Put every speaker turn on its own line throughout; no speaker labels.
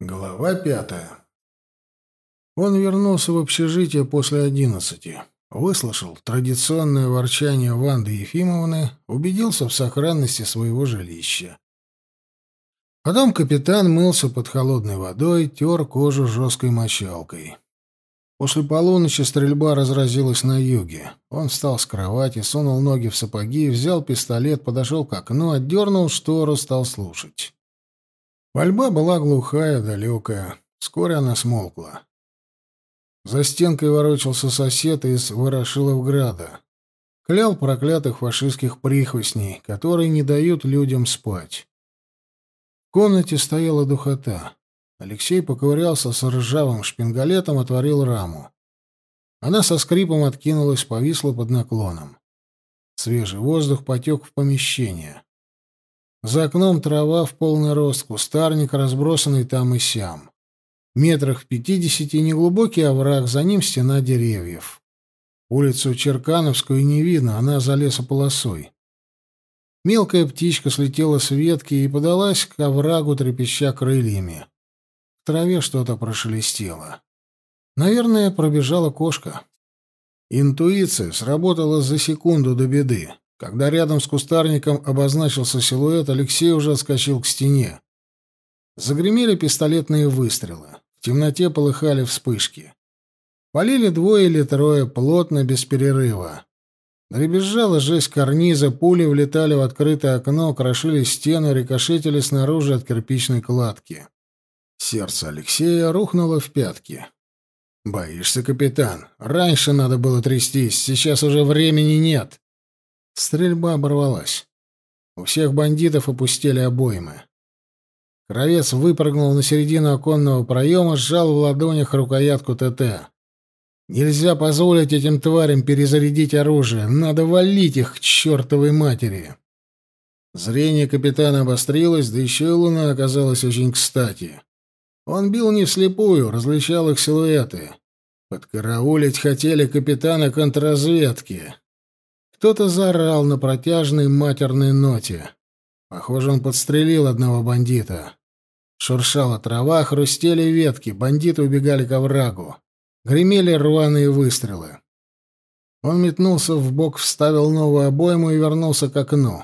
Глава пятая. Он вернулся в общежитие после одиннадцати, выслушал традиционное ворчание Ванды Ефимовны, убедился в сохранности своего жилища. Потом капитан мылся под холодной водой, тер кожу жесткой мочалкой. После полуночи стрельба разразилась на юге. Он встал с кровати, сунул ноги в сапоги, взял пистолет, подошел к окну, отдернул штору, стал слушать. Пальба была глухая, далекая. Вскоре она смолкла. За стенкой ворочался сосед из Ворошиловграда. Клял проклятых фашистских прихвостней, которые не дают людям спать. В комнате стояла духота. Алексей поковырялся с ржавым шпингалетом, отворил раму. Она со скрипом откинулась, повисла под наклоном. Свежий воздух потек в помещение. За окном трава в полный рост, кустарник, разбросанный там и сям. Метрах в пятидесяти неглубокий овраг, за ним стена деревьев. Улицу Черкановскую не видно, она за лесополосой. Мелкая птичка слетела с ветки и подалась к оврагу, трепеща крыльями. В траве что-то прошелестело. Наверное, пробежала кошка. Интуиция сработала за секунду до беды. Когда рядом с кустарником обозначился силуэт, Алексей уже отскочил к стене. Загремели пистолетные выстрелы. В темноте полыхали вспышки. Полили двое или трое, плотно, без перерыва. Дребезжала жесть карниза, пули влетали в открытое окно, крошили стену, рикошетили снаружи от кирпичной кладки. Сердце Алексея рухнуло в пятки. «Боишься, капитан? Раньше надо было трястись, сейчас уже времени нет». Стрельба оборвалась. У всех бандитов опустили обоймы. Кровец выпрыгнул на середину оконного проема, сжал в ладонях рукоятку ТТ. Нельзя позволить этим тварям перезарядить оружие. Надо валить их к чертовой матери. Зрение капитана обострилось, да еще и луна оказалась очень кстати. Он бил не вслепую, различал их силуэты. Подкараулить хотели капитана контрразведки. Кто-то заорал на протяжной матерной ноте. Похоже, он подстрелил одного бандита. Шуршала трава, хрустели ветки, бандиты убегали к оврагу. Гремели рваные выстрелы. Он метнулся в бок, вставил новую обойму и вернулся к окну.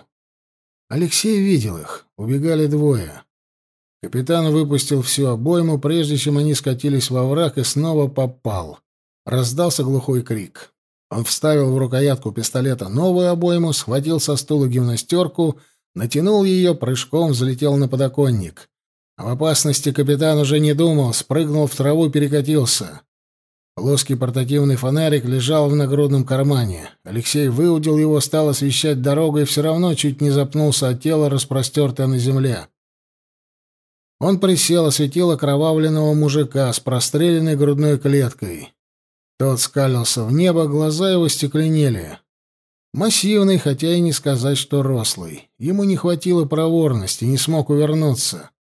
Алексей видел их. Убегали двое. Капитан выпустил всю обойму, прежде чем они скатились во враг, и снова попал. Раздался глухой крик. Он вставил в рукоятку пистолета новую обойму, схватил со стула гимнастерку, натянул ее, прыжком взлетел на подоконник. Об опасности капитан уже не думал, спрыгнул в траву, перекатился. Плоский портативный фонарик лежал в нагрудном кармане. Алексей выудил его, стал освещать дорогу и все равно чуть не запнулся от тела, распростертое на земле. Он присел, осветил окровавленного мужика с простреленной грудной клеткой. Тот скалился в небо, глаза его стекленели. Массивный, хотя и не сказать, что рослый. Ему не хватило проворности, не смог увернуться.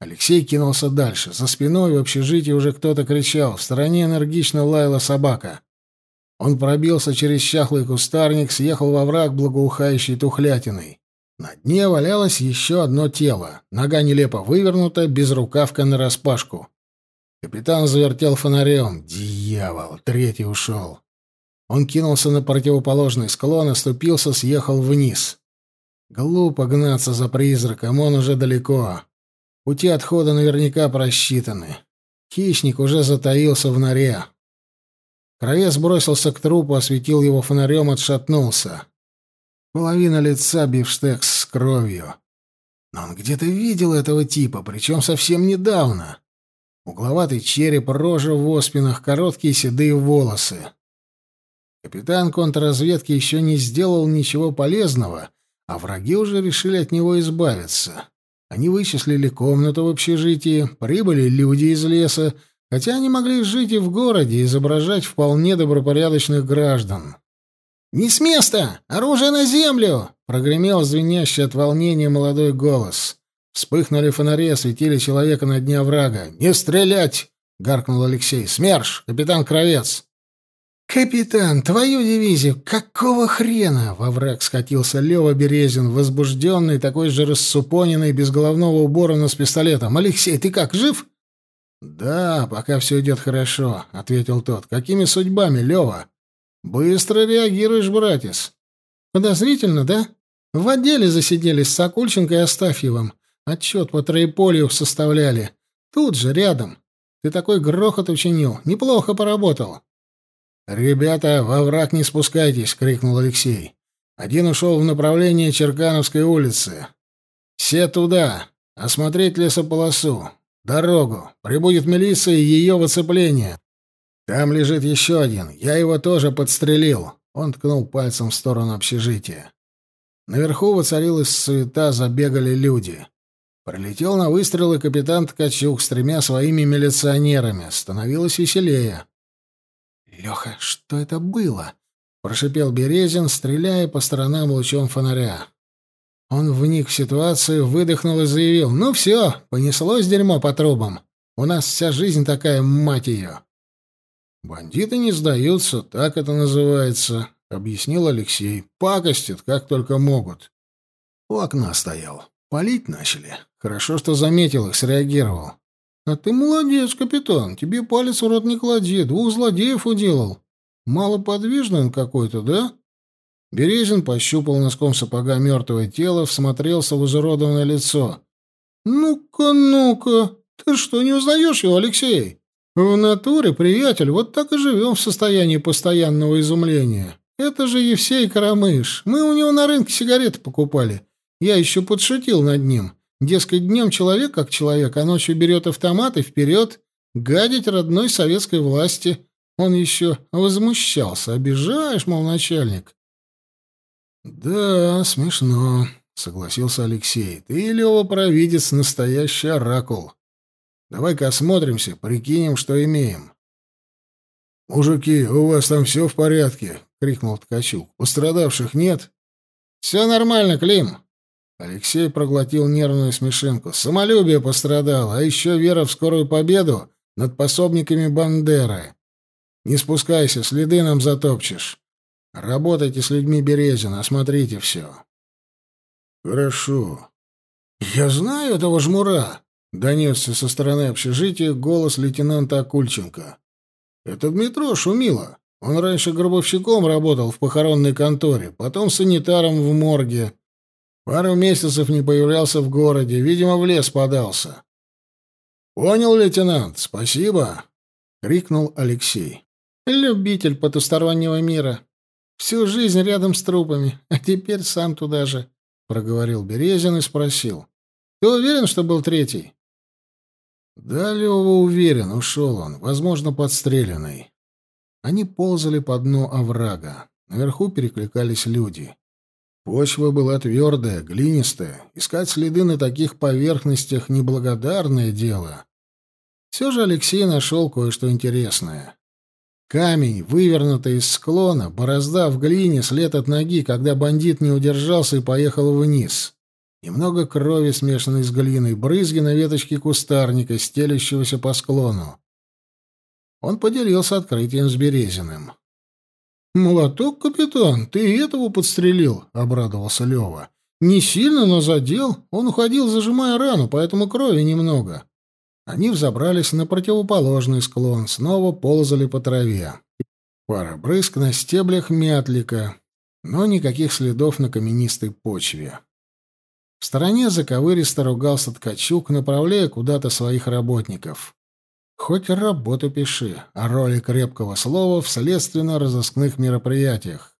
Алексей кинулся дальше. За спиной в общежитии уже кто-то кричал. В стороне энергично лаяла собака. Он пробился через чахлый кустарник, съехал во враг благоухающей тухлятиной. На дне валялось еще одно тело. Нога нелепо вывернута, без рукавка нараспашку. Капитан завертел фонарем. Дьявол, третий ушел. Он кинулся на противоположный склон, оступился, съехал вниз. Глупо гнаться за призраком, он уже далеко. Пути отхода наверняка просчитаны. Хищник уже затаился в норе. Кровец бросился к трупу, осветил его фонарем, отшатнулся. Половина лица бифштекс с кровью. Но он где-то видел этого типа, причем совсем недавно. Угловатый череп, рожа в оспинах, короткие седые волосы. Капитан контрразведки еще не сделал ничего полезного, а враги уже решили от него избавиться. Они вычислили комнату в общежитии, прибыли люди из леса, хотя они могли жить и в городе, изображать вполне добропорядочных граждан. «Не с места! Оружие на землю!» — прогремел звенящий от волнения молодой голос. Вспыхнули фонари, осветили человека на дне врага. «Не стрелять!» — гаркнул Алексей. «СМЕРШ! Капитан Кровец!» «Капитан, твою дивизию! Какого хрена?» Во враг скатился Лева Березин, возбужденный, такой же рассупоненный, без головного убора, но с пистолетом. «Алексей, ты как, жив?» «Да, пока все идет хорошо», — ответил тот. «Какими судьбами, Лева?» «Быстро реагируешь, братец». «Подозрительно, да? В отделе засиделись с Сокольченко и Астафьевым. Отчет по троеполью составляли. Тут же, рядом. Ты такой грохот учинил. Неплохо поработал». «Ребята, во враг не спускайтесь!» — крикнул Алексей. «Один ушел в направлении Черкановской улицы. Все туда! Осмотреть лесополосу. Дорогу. Прибудет милиция и ее выцепление. Там лежит еще один. Я его тоже подстрелил». Он ткнул пальцем в сторону общежития. Наверху воцарилась суета, забегали люди. Прилетел на выстрелы капитан Ткачук с тремя своими милиционерами. Становилось веселее. «Леха, что это было?» — прошипел Березин, стреляя по сторонам лучом фонаря. Он вник в ситуацию, выдохнул и заявил. «Ну все, понеслось дерьмо по трубам. У нас вся жизнь такая, мать ее». «Бандиты не сдаются, так это называется», — объяснил Алексей. «Пакостят, как только могут». У окна стоял. Палить начали. Хорошо, что заметил их, среагировал. «А ты молодец, капитан. Тебе палец в рот не клади. Двух злодеев уделал. Малоподвижный он какой-то, да?» Березин пощупал носком сапога мертвое тело, всмотрелся в изуродованное лицо. «Ну-ка, ну-ка, ты что, не узнаешь его, Алексей?» «В натуре, приятель, вот так и живем в состоянии постоянного изумления. Это же Евсей Карамыш. Мы у него на рынке сигареты покупали. Я еще подшутил над ним. Дескать, днем человек как человек, а ночью берет автомат и вперед гадить родной советской власти. Он еще возмущался. Обижаешь, мол, начальник. «Да, смешно», — согласился Алексей. «Ты, Лева, провидец, настоящий оракул. Давай-ка осмотримся, прикинем, что имеем». «Мужики, у вас там все в порядке?» — крикнул Ткачук. «Пострадавших нет?» «Все нормально, Клим», Алексей проглотил нервную смешинку. Самолюбие пострадало, а еще вера в скорую победу над пособниками Бандеры. Не спускайся, следы нам затопчешь. Работайте с людьми Березина, осмотрите все. Хорошо. Я знаю этого жмура, донесся со стороны общежития голос лейтенанта Акульченко. Это Дмитро Шумило. Он раньше гробовщиком работал в похоронной конторе, потом санитаром в морге, Пару месяцев не появлялся в городе, видимо, в лес подался. «Понял, лейтенант, спасибо!» — крикнул Алексей. «Любитель потустороннего мира. Всю жизнь рядом с трупами, а теперь сам туда же», — проговорил Березин и спросил. «Ты уверен, что был третий?» «Да, Лёва уверен, ушел он, возможно, подстреленный». Они ползали по дну оврага. Наверху перекликались люди. Почва была твердая, глинистая. Искать следы на таких поверхностях — неблагодарное дело. Все же Алексей нашел кое-что интересное. Камень, вывернутый из склона, борозда в глине, след от ноги, когда бандит не удержался и поехал вниз. Немного крови, смешанной с глиной, брызги на веточке кустарника, стелящегося по склону. Он поделился открытием с Березиным. «Молоток, капитан, ты этого подстрелил», — обрадовался Лева. «Не сильно, но задел. Он уходил, зажимая рану, поэтому крови немного». Они взобрались на противоположный склон, снова ползали по траве. Пара брызг на стеблях мятлика, но никаких следов на каменистой почве. В стороне заковыристо ругался Ткачук, направляя куда-то своих работников. Хоть работу пиши о роли крепкого слова в следственно-розыскных мероприятиях.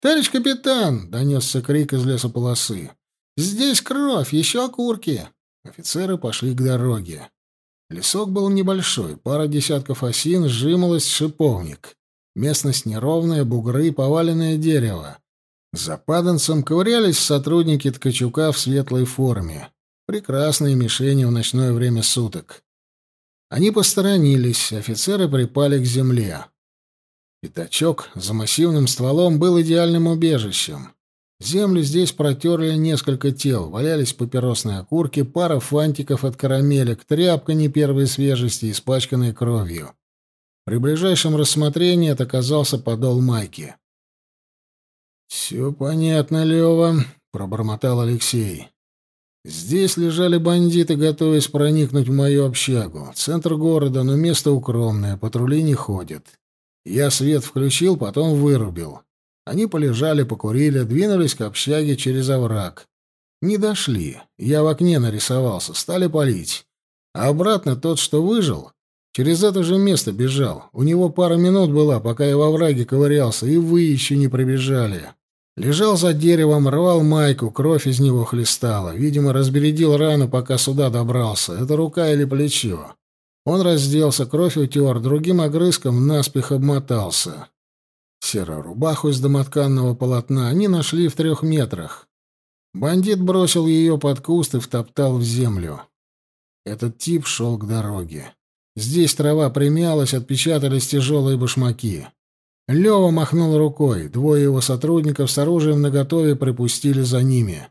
«Товарищ капитан!» — донесся крик из лесополосы. «Здесь кровь, еще окурки!» Офицеры пошли к дороге. Лесок был небольшой, пара десятков осин, сжималась шиповник. Местность неровная, бугры, поваленное дерево. За паданцем ковырялись сотрудники Ткачука в светлой форме. Прекрасные мишени в ночное время суток. Они посторонились, офицеры припали к земле. Пятачок за массивным стволом был идеальным убежищем. Землю здесь протерли несколько тел, валялись папиросные окурки, пара фантиков от карамелек, тряпка не первой свежести, испачканная кровью. При ближайшем рассмотрении это оказался подол майки. «Все понятно, Лева», — пробормотал Алексей. «Здесь лежали бандиты, готовясь проникнуть в мою общагу. Центр города, но место укромное, патрули не ходят. Я свет включил, потом вырубил. Они полежали, покурили, двинулись к общаге через овраг. Не дошли. Я в окне нарисовался, стали палить. А обратно тот, что выжил, через это же место бежал. У него пара минут была, пока я во враге ковырялся, и вы еще не прибежали. Лежал за деревом, рвал майку, кровь из него хлестала. Видимо, разбередил рану, пока сюда добрался. Это рука или плечо. Он разделся, кровь утер, другим огрызком наспех обмотался. Серую рубаху из домотканного полотна они нашли в трех метрах. Бандит бросил ее под куст и втоптал в землю. Этот тип шел к дороге. Здесь трава примялась, отпечатались тяжелые башмаки. Лева махнул рукой. Двое его сотрудников с оружием наготове припустили за ними.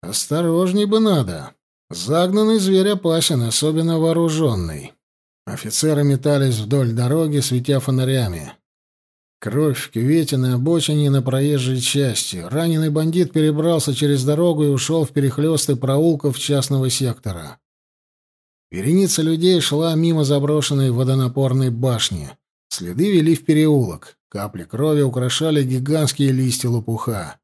«Осторожней бы надо. Загнанный зверь опасен, особенно вооруженный». Офицеры метались вдоль дороги, светя фонарями. Кровь в кювете на обочине на проезжей части. Раненый бандит перебрался через дорогу и ушел в перехлесты проулков частного сектора. Вереница людей шла мимо заброшенной водонапорной башни. Следы вели в переулок. Капли крови украшали гигантские листья лопуха.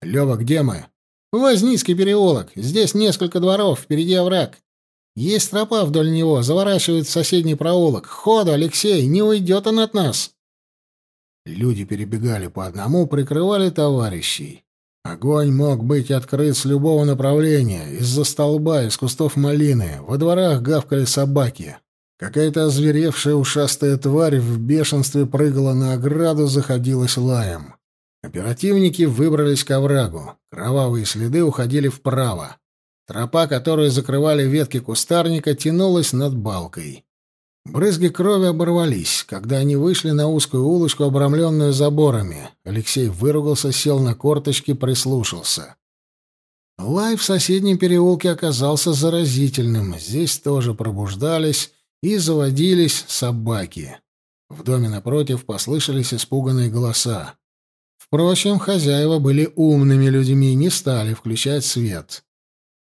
«Лёва, где мы?» «Возницкий переулок. Здесь несколько дворов, впереди овраг. Есть тропа вдоль него, заворачивает в соседний проулок. Ходу, Алексей, не уйдет он от нас!» Люди перебегали по одному, прикрывали товарищей. Огонь мог быть открыт с любого направления, из-за столба, из кустов малины. Во дворах гавкали собаки. Какая-то озверевшая ушастая тварь в бешенстве прыгала на ограду, заходилась лаем. Оперативники выбрались к оврагу. Кровавые следы уходили вправо. Тропа, которую закрывали ветки кустарника, тянулась над балкой. Брызги крови оборвались, когда они вышли на узкую улочку, обрамленную заборами. Алексей выругался, сел на корточки, прислушался. Лай в соседнем переулке оказался заразительным. Здесь тоже пробуждались и заводились собаки. В доме напротив послышались испуганные голоса. Впрочем, хозяева были умными людьми и не стали включать свет.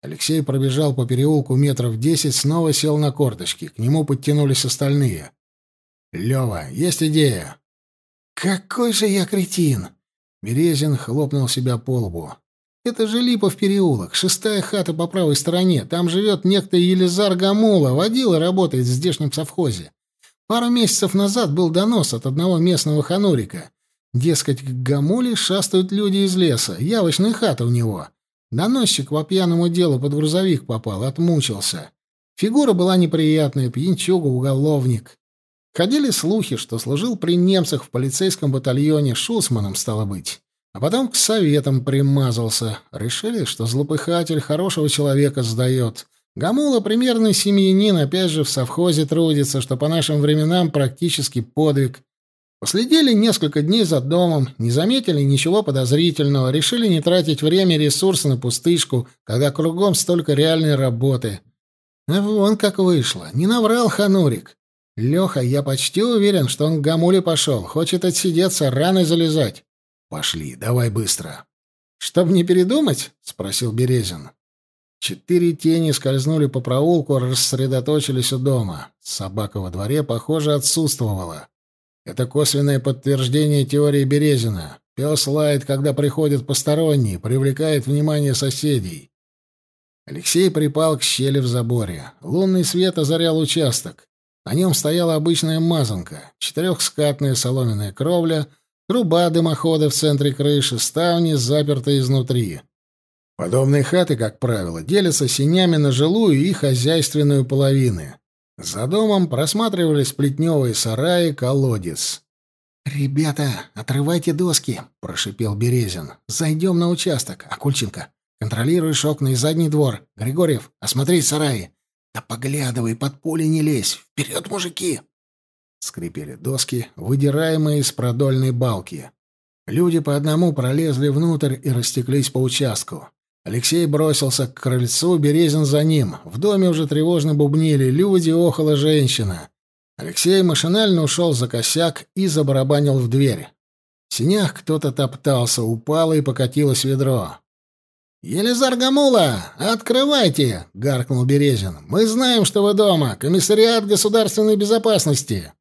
Алексей пробежал по переулку метров десять, снова сел на корточки. К нему подтянулись остальные. «Лёва, есть идея?» «Какой же я кретин!» Березин хлопнул себя по лбу. «Это же Липов переулок, шестая хата по правой стороне. Там живет некто Елизар Гамула, водила работает в здешнем совхозе. Пару месяцев назад был донос от одного местного ханурика. Дескать, к Гамуле шастают люди из леса, явочная хата у него. Доносчик по пьяному делу под грузовик попал, отмучился. Фигура была неприятная, пьянчуга, уголовник. Ходили слухи, что служил при немцах в полицейском батальоне шусманом, стало быть. А потом к советам примазался. Решили, что злопыхатель хорошего человека сдает. Гамула примерный семьянин, опять же, в совхозе трудится, что по нашим временам практически подвиг. Последили несколько дней за домом, не заметили ничего подозрительного, решили не тратить время и ресурсы на пустышку, когда кругом столько реальной работы. А вон как вышло. Не наврал Ханурик. Леха, я почти уверен, что он к Гамуле пошел. Хочет отсидеться, рано залезать. Пошли, давай быстро. Чтоб не передумать? Спросил Березин. Четыре тени скользнули по проулку, рассредоточились у дома. Собака во дворе, похоже, отсутствовала. Это косвенное подтверждение теории Березина. Пес лает, когда приходят посторонние, привлекает внимание соседей. Алексей припал к щели в заборе. Лунный свет озарял участок. На нем стояла обычная мазанка, четырехскатная соломенная кровля, труба дымохода в центре крыши, ставни, запертые изнутри. Подобные хаты, как правило, делятся синями на жилую и хозяйственную половины. За домом просматривались плетневые сараи, колодец. «Ребята, отрывайте доски», — прошипел Березин. «Зайдем на участок. Акульченко, контролируешь окна и задний двор. Григорьев, осмотреть сараи. Да поглядывай, под поле не лезь. Вперед, мужики!» Скрипели доски, выдираемые из продольной балки. Люди по одному пролезли внутрь и растеклись по участку. Алексей бросился к крыльцу, Березин за ним. В доме уже тревожно бубнили люди, охала женщина. Алексей машинально ушел за косяк и забарабанил в дверь. В синях кто-то топтался, упало и покатилось ведро. «Елизар Гамула, открывайте!» — гаркнул Березин. «Мы знаем, что вы дома. Комиссариат государственной безопасности».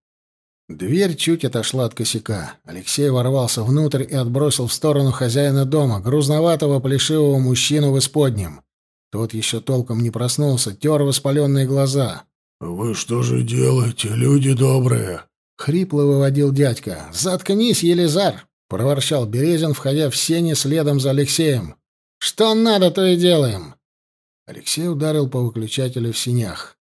Дверь чуть отошла от косяка. Алексей ворвался внутрь и отбросил в сторону хозяина дома, грузноватого плешивого мужчину в исподнем. Тот еще толком не проснулся, тер воспаленные глаза.
«Вы что же делаете, люди добрые?»
— хрипло выводил дядька. «Заткнись, Елизар!» — проворчал Березин, входя в сене следом за Алексеем. Что надо, то и делаем. Алексей ударил по выключателю в синях.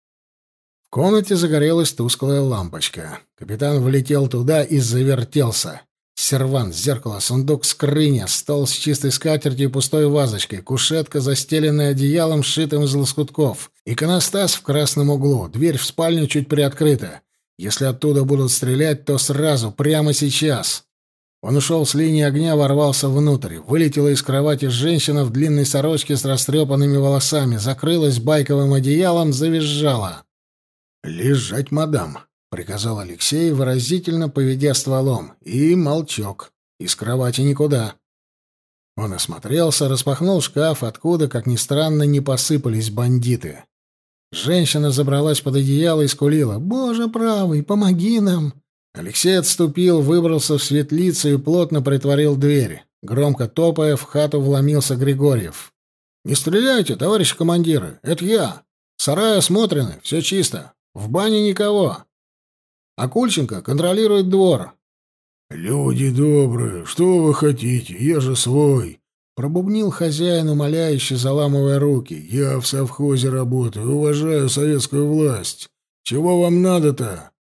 В комнате загорелась тусклая лампочка. Капитан влетел туда и завертелся. Сервант, зеркало, сундук, скрыня, стол с чистой скатертью и пустой вазочкой, кушетка, застеленная одеялом, сшитым из лоскутков, иконостас в красном углу, дверь в спальню чуть приоткрыта. Если оттуда будут стрелять, то сразу, прямо сейчас. Он ушел с линии огня, ворвался внутрь. Вылетела из кровати женщина в длинной сорочке с растрепанными волосами, закрылась байковым одеялом, завизжала. «Лежать, мадам», — приказал Алексей, выразительно поведя стволом. И молчок. Из кровати никуда. Он осмотрелся, распахнул шкаф, откуда, как ни странно, не посыпались бандиты. Женщина забралась под одеяло и скулила. «Боже правый, помоги нам!» Алексей отступил, выбрался в светлицу и плотно притворил дверь. Громко топая, в хату вломился Григорьев. «Не стреляйте, товарищи командиры, это я. Сараи осмотрены, все чисто. В бане никого. А Кульченко контролирует двор».
«Люди добрые, что вы хотите? Я же свой!»
Пробубнил хозяин, умоляюще заламывая руки.
«Я в совхозе работаю, уважаю советскую власть. Чего вам надо-то?»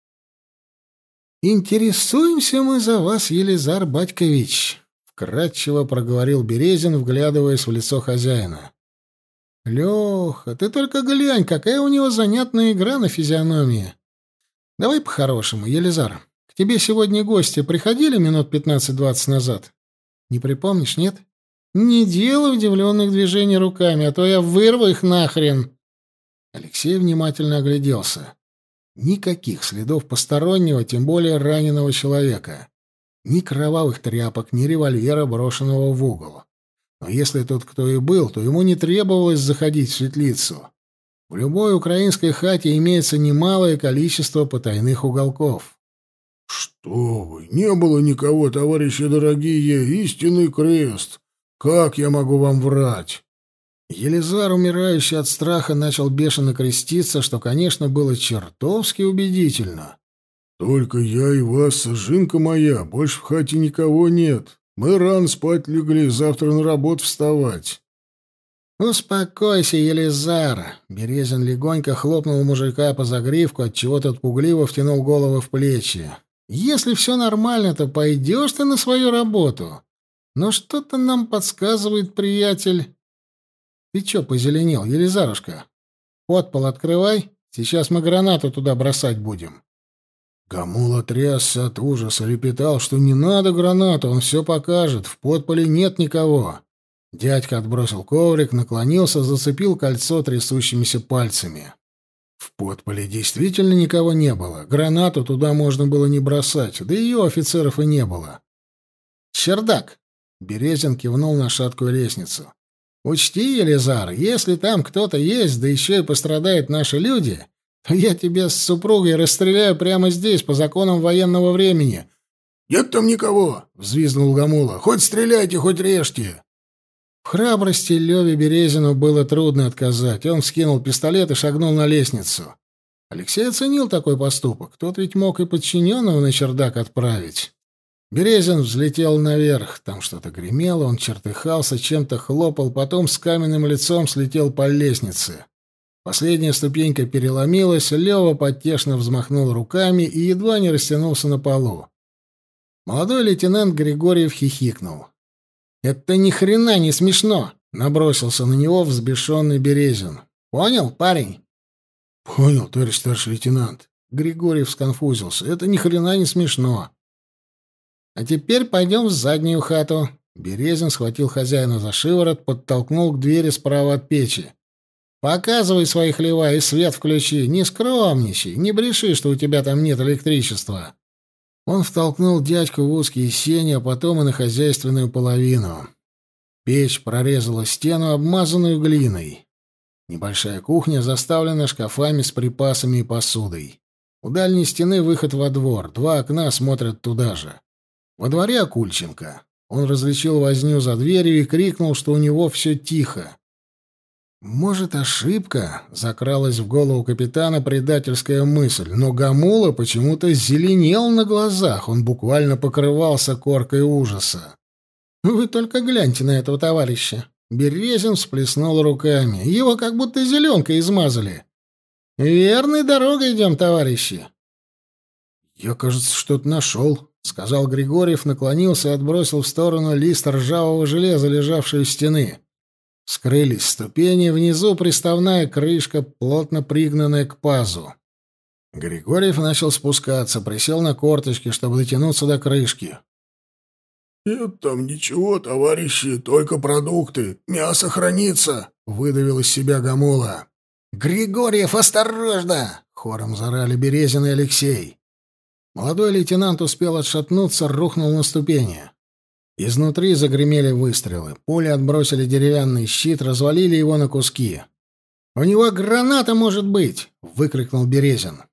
«Интересуемся мы за вас, Елизар Батькович», — вкратчиво проговорил Березин, вглядываясь в лицо хозяина. «Леха, ты только глянь, какая у него занятная игра на физиономии. Давай по-хорошему, Елизар. К тебе сегодня гости приходили минут пятнадцать-двадцать назад? Не припомнишь, нет? Не делай удивленных движений руками, а то я вырву их нахрен». Алексей внимательно огляделся. Никаких следов постороннего, тем более раненого человека. Ни кровавых тряпок, ни револьвера, брошенного в угол. Но если тут кто и был, то ему не требовалось заходить в светлицу. В любой украинской хате имеется немалое количество потайных уголков.
«Что вы! Не было никого, товарищи дорогие! Истинный крест! Как я могу вам врать?»
Елизар, умирающий от страха, начал бешено креститься, что, конечно, было чертовски убедительно.
«Только я и вас, сожинка моя, больше в хате никого нет. Мы рано спать легли, завтра на работу вставать».
«Успокойся, Елизар!» Березин легонько хлопнул мужика по загривку, отчего тот пугливо втянул голову в плечи. «Если все нормально, то пойдешь ты на свою работу. Но что-то нам подсказывает, приятель, ты чё позеленел, Елизарушка? Подпол открывай, сейчас мы гранату туда бросать будем.
Гамула трясся от ужаса, лепетал, что не надо гранату, он все покажет, в подполе нет никого.
Дядька отбросил коврик, наклонился, зацепил кольцо трясущимися пальцами. В подполе действительно никого не было. Гранату туда можно было не бросать, да и у офицеров и не было. «Чердак!» — Березин кивнул на шаткую лестницу. Учти, Елизар, если там кто-то есть, да еще и пострадают наши люди, я тебя с супругой расстреляю прямо здесь, по законам военного времени».
«Нет там никого!» — взвизнул Гамула. «Хоть стреляйте, хоть режьте!»
В храбрости Леве Березину было трудно отказать. Он вскинул пистолет и шагнул на лестницу. Алексей оценил такой поступок. Тот ведь мог и подчиненного на чердак отправить. Березин взлетел наверх. Там что-то гремело, он чертыхался, чем-то хлопал, потом с каменным лицом слетел по лестнице. Последняя ступенька переломилась, Лева потешно взмахнул руками и едва не растянулся на полу. Молодой лейтенант Григорьев хихикнул. «Это ни хрена не смешно!» — набросился на него взбешенный Березин. «Понял, парень?»
«Понял, товарищ старший лейтенант».
Григорьев сконфузился. «Это ни хрена не смешно». А теперь пойдем в заднюю хату. Березин схватил хозяина за шиворот, подтолкнул к двери справа от печи. Показывай свои хлева и свет включи. Не скромничай, не бреши, что у тебя там нет электричества». Он втолкнул дядьку в узкие сени, а потом и на хозяйственную половину. Печь прорезала стену, обмазанную глиной. Небольшая кухня заставлена шкафами с припасами и посудой. У дальней стены выход во двор, два окна смотрят туда же. Во дворе Акульченко. Он различил возню за дверью и крикнул, что у него все тихо. Может, ошибка? Закралась в голову капитана предательская мысль, но Гамула почему-то зеленел на глазах, он буквально покрывался коркой ужаса. Вы только гляньте на этого товарища. Березин всплеснул руками. Его как будто зеленкой измазали. Верной дорогой идем, товарищи. Я, кажется, что-то нашел, сказал Григорьев, наклонился и отбросил в сторону лист ржавого железа, лежавший у стены. Скрылись ступени, внизу приставная крышка, плотно пригнанная к пазу. Григорьев начал спускаться, присел на корточки, чтобы дотянуться до крышки.
«Нет там ничего, товарищи, только продукты. Мясо хранится», — выдавил из себя Гамула.
«Григорьев, осторожно!» — хором зарали Березин и Алексей. Молодой лейтенант успел отшатнуться, рухнул на ступени. Изнутри загремели выстрелы. Пули отбросили деревянный щит, развалили его на куски. «У него граната, может быть!» — выкрикнул Березин.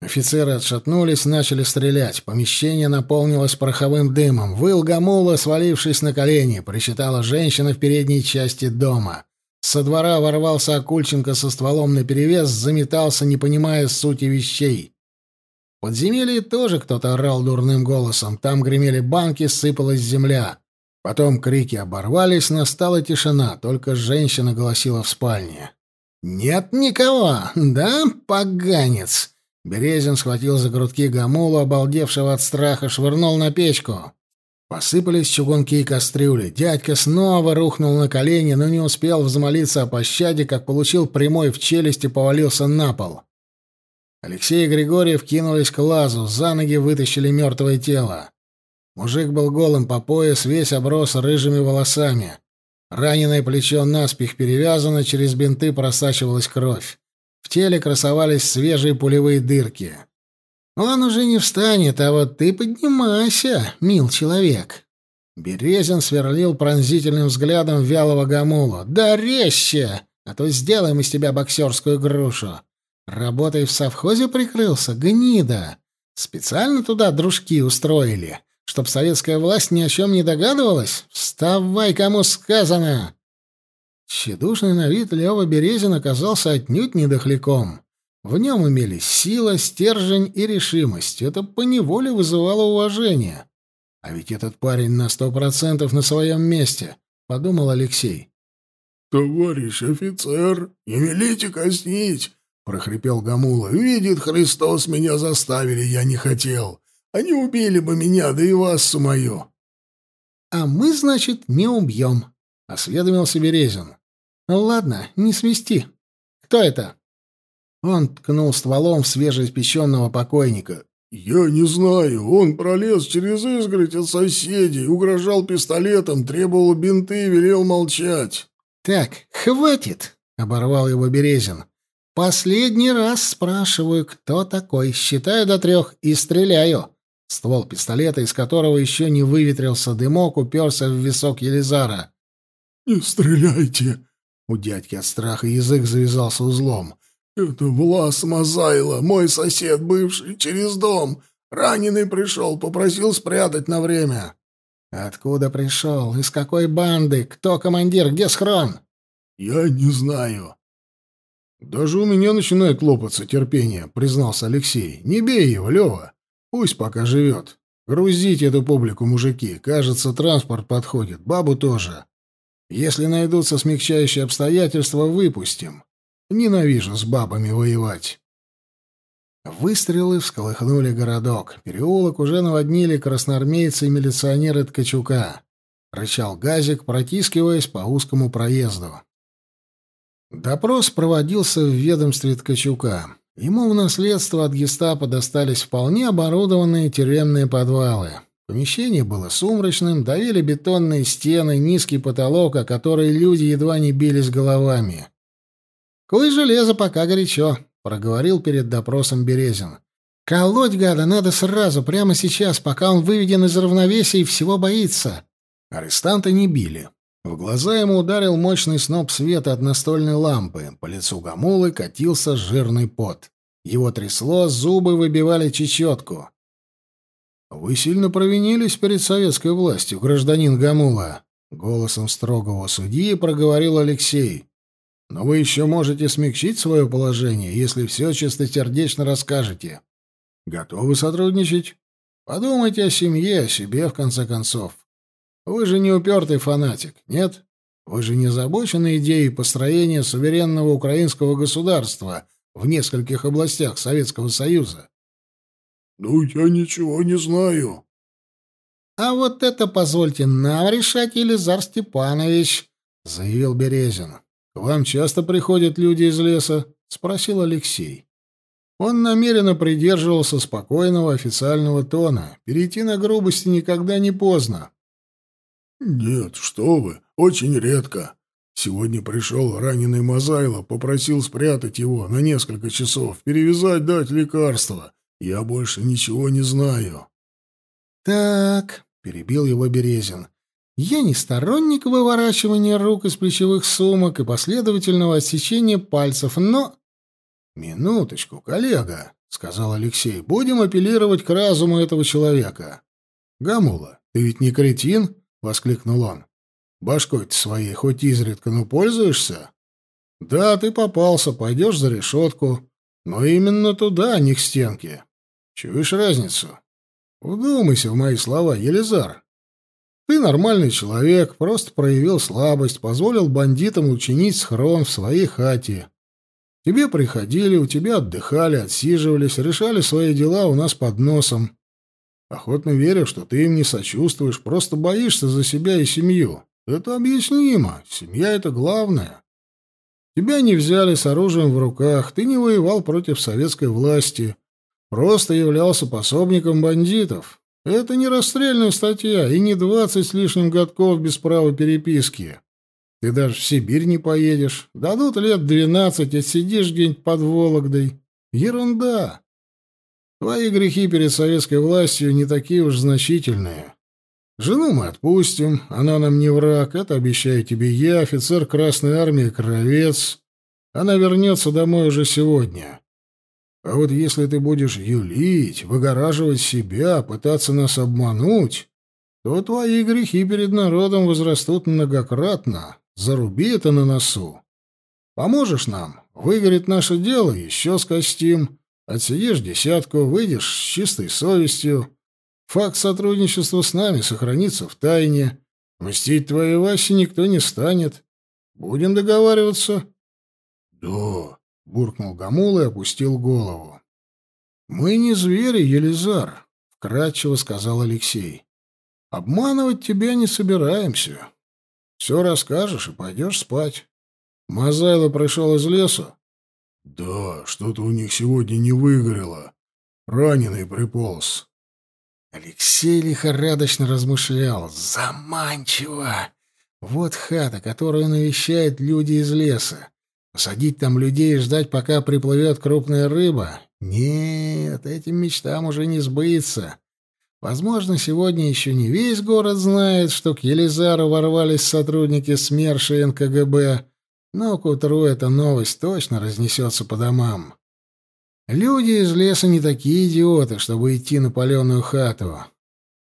Офицеры отшатнулись, начали стрелять. Помещение наполнилось пороховым дымом. Выл Гамула, свалившись на колени. Причитала женщина в передней части дома. Со двора ворвался Акульченко со стволом наперевес, заметался, не понимая сути вещей. Подземелье тоже кто-то орал дурным голосом. Там гремели банки, сыпалась земля. Потом крики оборвались, настала тишина, только женщина голосила в спальне. «Нет никого! Да, поганец!» Березин схватил за грудки Гамулу, обалдевшего от страха, швырнул на печку. Посыпались чугунки и кастрюли. Дядька снова рухнул на колени, но не успел взмолиться о пощаде, как получил прямой в челюсть и повалился на пол. Алексей и Григорьев кинулись к лазу, за ноги вытащили мертвое тело. Мужик был голым по пояс, весь оброс рыжими волосами. Раненое плечо наспех перевязано, через бинты просачивалась кровь. В теле красовались свежие пулевые дырки. «Он уже не встанет, а вот ты поднимайся, мил человек». Березин сверлил пронзительным взглядом вялого гамулу. «Да резче, а то сделаем из тебя боксерскую грушу. Работой в совхозе прикрылся, гнида. Специально туда дружки устроили, чтоб советская власть ни о чем не догадывалась? Вставай, кому сказано!» Тщедушный на вид Лева Березин оказался отнюдь не дохляком. В нем имелись сила, стержень и решимость. Это поневоле вызывало уважение. А ведь этот парень на сто процентов на своем месте, — подумал Алексей.
— Товарищ офицер, не велите казнить, — прохрипел Гамула. — Видит Христос, меня заставили, я не хотел. Они убили бы меня, да и вас мою.
— А мы, значит, не убьем, — осведомился Березин. «Ну «Ладно, не свисти. Кто это?» Он ткнул стволом в свежеиспеченного покойника.
«Я не знаю. Он пролез через изгородь от соседей, угрожал пистолетом, требовал бинты и велел молчать».
«Так, хватит!» — оборвал его Березин. «Последний раз спрашиваю, кто такой. Считаю до трех и стреляю». Ствол пистолета, из которого еще не выветрился дымок, уперся в висок Елизара.
«Не стреляйте!»
У дядьки от страха язык завязался узлом.
«Это Влас Мазайло, мой сосед бывший, через дом. Раненый пришел, попросил спрятать на время».
«Откуда пришел? Из какой банды? Кто командир? Где схрон?»
«Я не знаю».
«Даже у меня начинает лопаться терпение», — признался Алексей. «Не бей его, Лева. Пусть пока живет. Грузите эту публику, мужики. Кажется, транспорт подходит. Бабу тоже. Если найдутся смягчающие обстоятельства, выпустим. Ненавижу с бабами воевать. Выстрелы всколыхнули городок. Переулок уже наводнили красноармейцы и милиционеры Ткачука. Рычал газик, протискиваясь по узкому проезду. Допрос проводился в ведомстве Ткачука. Ему в наследство от гестапо достались вполне оборудованные тюремные подвалы. Помещение было сумрачным, давили бетонные стены, низкий потолок, о который люди едва не бились головами. Куй железо, пока горячо», — проговорил перед допросом Березин. «Колоть гада надо сразу, прямо сейчас, пока он выведен из равновесия и всего боится». Арестанта не били. В глаза ему ударил мощный сноп света от настольной лампы. По лицу Гамулы катился жирный пот. Его трясло, зубы выбивали чечетку. «Вы сильно провинились перед советской властью, гражданин Гамула», — голосом строгого судьи проговорил Алексей. «Но вы еще можете смягчить свое положение, если все чистосердечно расскажете. Готовы сотрудничать? Подумайте о семье, о себе, в конце концов. Вы же не упертый фанатик, нет? Вы же не озабочены идеей построения суверенного украинского государства в нескольких областях Советского Союза?»
«Ну, я ничего не знаю».
«А вот это позвольте нам решать, Елизар Степанович», — заявил Березин. «К вам часто приходят люди из леса?» — спросил Алексей. Он намеренно придерживался спокойного официального тона. Перейти на грубости никогда не поздно.
«Нет, что вы, очень редко. Сегодня пришел раненый Мазайло, попросил спрятать его на несколько часов, перевязать, дать лекарства. Я больше ничего не знаю.
Так, перебил его Березин. Я не сторонник выворачивания рук из плечевых сумок и последовательного отсечения пальцев, но Минуточку, коллега, сказал Алексей. Будем апеллировать к разуму этого человека. Гамула, ты ведь не кретин, воскликнул он. Башкой-то своей хоть изредка, но пользуешься? Да, ты попался, пойдешь за решетку. Но именно туда, а не к стенке. Чуешь разницу? Вдумайся в мои слова, Елизар. Ты нормальный человек, просто проявил слабость, позволил бандитам учинить схрон в своей хате. Тебе приходили, у тебя отдыхали, отсиживались, решали свои дела у нас под носом. Охотно верю, что ты им не сочувствуешь, просто боишься за себя и семью. Это объяснимо. Семья — это главное. Тебя не взяли с оружием в руках, ты не воевал против советской власти, просто являлся пособником бандитов. Это не расстрельная статья и не двадцать с лишним годков без права переписки. Ты даже в Сибирь не поедешь. Дадут лет двенадцать, отсидишь где-нибудь под Вологдой. Ерунда. Твои грехи перед советской властью не такие уж значительные. Жену мы отпустим, она нам не враг, это обещаю тебе я, офицер Красной Армии Кровец. Она вернется домой уже сегодня. А вот если ты будешь юлить, выгораживать себя, пытаться нас обмануть, то твои грехи перед народом возрастут многократно. Заруби это на носу. Поможешь нам, выгорит наше дело, еще скостим. Отсидишь десятку, выйдешь с чистой совестью. Факт сотрудничества с нами сохранится в тайне. Мстить твоей Васе никто не станет. Будем договариваться? — Да, — буркнул Гамул и опустил голову. — Мы не звери, Елизар, — вкратчиво сказал Алексей. — Обманывать тебя не собираемся. Все расскажешь и пойдешь спать. Мазайло пришел из леса?
— Да, что-то у них сегодня не выгорело. Раненый приполз.
Алексей лихорадочно размышлял. Заманчиво! Вот хата, которую навещают люди из леса. Посадить там людей и ждать, пока приплывет крупная рыба? Нет, этим мечтам уже не сбыться. Возможно, сегодня еще не весь город знает, что к Елизару ворвались сотрудники СМЕРШа и НКГБ, но к утру эта новость точно разнесется по домам. Люди из леса не такие идиоты, чтобы идти на паленую хату.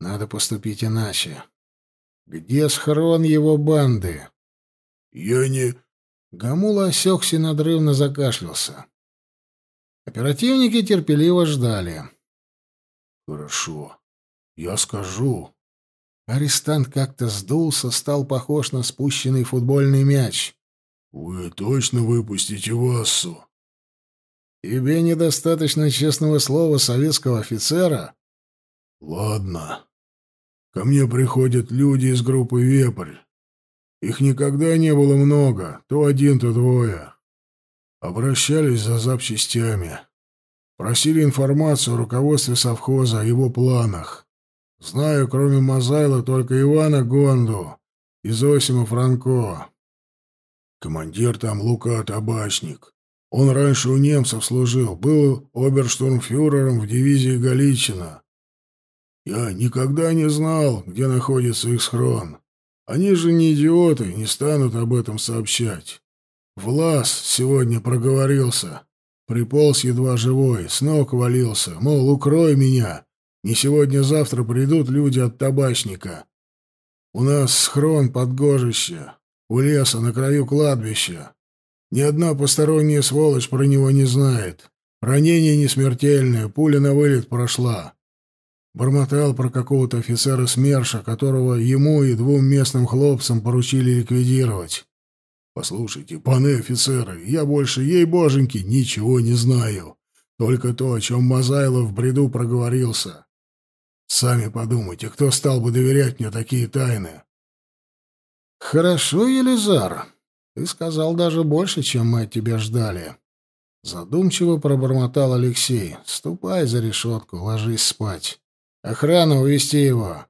Надо поступить иначе. Где схрон его банды?
Я не...
Гамула осекся и надрывно закашлялся. Оперативники терпеливо ждали.
Хорошо. Я скажу.
Арестант как-то сдулся, стал похож на спущенный футбольный мяч.
Вы точно выпустите Вассу?
Тебе недостаточно честного слова советского офицера?
Ладно. Ко мне приходят люди из группы «Вепрь». Их никогда не было много, то один, то двое. Обращались за запчастями. Просили информацию о руководстве совхоза, о его планах. Знаю, кроме Мазайла, только Ивана Гонду и Зосима Франко. Командир там Лука Табачник. Он раньше у немцев служил, был оберштурмфюрером в дивизии Галичина. Я никогда не знал, где находится их схрон. Они же не идиоты, не станут об этом сообщать. Влас сегодня проговорился. Приполз едва живой, с ног валился, мол, укрой меня. Не сегодня-завтра придут люди от табачника. У нас схрон под гожище, у леса на краю кладбища. Ни одна посторонняя сволочь про него не знает. Ранение не смертельное, пуля на вылет прошла. Бормотал про какого-то офицера СМЕРШа, которого ему и двум местным хлопцам поручили ликвидировать. Послушайте, паны офицеры, я больше, ей-боженьки, ничего не знаю. Только то, о чем Мазайлов в бреду проговорился. Сами подумайте, кто стал бы доверять мне такие тайны?
Хорошо, Елизар. Ты сказал даже больше, чем мы от тебя ждали. Задумчиво пробормотал Алексей. Ступай за решетку, ложись спать. Охрану увести его.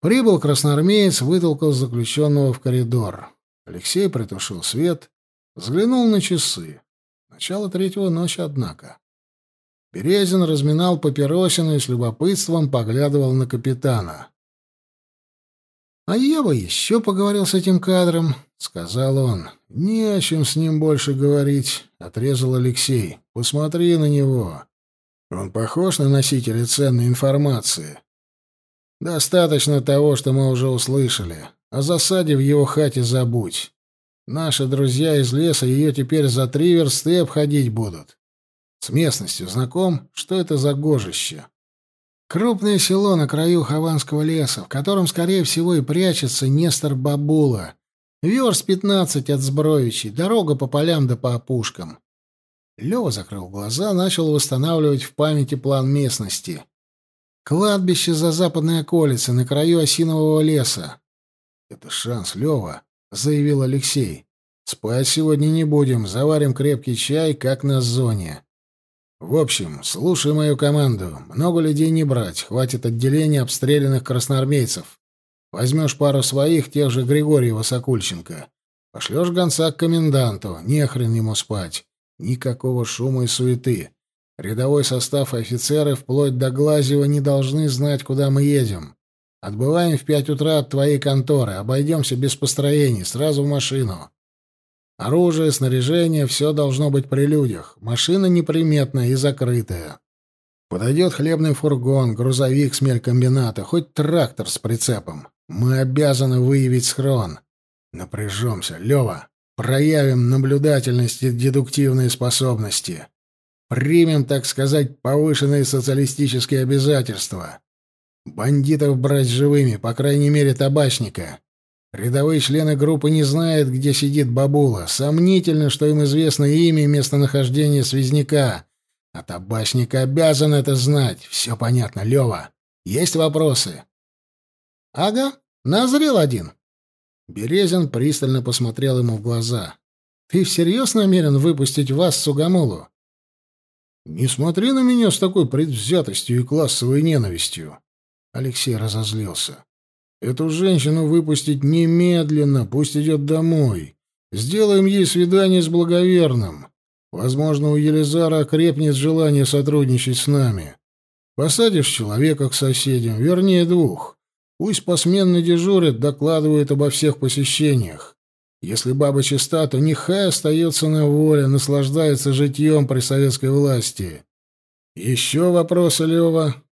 Прибыл красноармеец, вытолкал заключенного в коридор. Алексей притушил свет, взглянул на часы. Начало третьего ночи, однако. Березин разминал папиросину и с любопытством поглядывал на капитана. «А я бы еще поговорил с этим кадром», — сказал он. «Не о чем с ним больше говорить», — отрезал Алексей. «Посмотри на него. Он похож на носителя ценной информации. Достаточно того, что мы уже услышали. О засаде в его хате забудь. Наши друзья из леса ее теперь за три версты обходить будут. С местностью знаком, что это за гожище? Крупное село на краю Хованского леса, в котором, скорее всего, и прячется Нестор Бабула. Верст пятнадцать от Сбровичей, дорога по полям да по опушкам. Лева закрыл глаза, начал восстанавливать в памяти план местности. Кладбище за западной околицей, на краю осинового леса. «Это шанс, Лева», — заявил Алексей. «Спать сегодня не будем, заварим крепкий чай, как на зоне. В общем, слушай мою команду. Много людей не брать, хватит отделения обстрелянных красноармейцев. Возьмешь пару своих, тех же Григорьева Сокульченко. Пошлешь гонца к коменданту, не хрен ему спать. Никакого шума и суеты. Рядовой состав и офицеры вплоть до Глазева не должны знать, куда мы едем. Отбываем в пять утра от твоей конторы, обойдемся без построений, сразу в машину. Оружие, снаряжение — все должно быть при людях. Машина неприметная и закрытая. Подойдет хлебный фургон, грузовик с мелькомбината, хоть трактор с прицепом. Мы обязаны выявить схрон. Напряжемся, Лева. Проявим наблюдательность и дедуктивные способности. Примем, так сказать, повышенные социалистические обязательства. Бандитов брать живыми, по крайней мере, табачника. Рядовые члены группы не знают, где сидит бабула. Сомнительно, что им известно имя и местонахождение связняка. А табачник обязан это знать. Все понятно, Лева. Есть вопросы? — Ага, назрел один. Березин пристально посмотрел ему в глаза. — Ты всерьез намерен выпустить вас, Сугамулу? — Не смотри на меня с такой предвзятостью и классовой ненавистью. Алексей разозлился. Эту женщину выпустить немедленно, пусть идет домой. Сделаем ей свидание с благоверным. Возможно, у Елизара окрепнет желание сотрудничать с нами. Посадишь человека к соседям, вернее, двух. Пусть посменно дежурят, докладывают обо всех посещениях. Если баба чиста, то нехай остается на воле, наслаждается житьем при советской власти. Еще вопросы, Лева?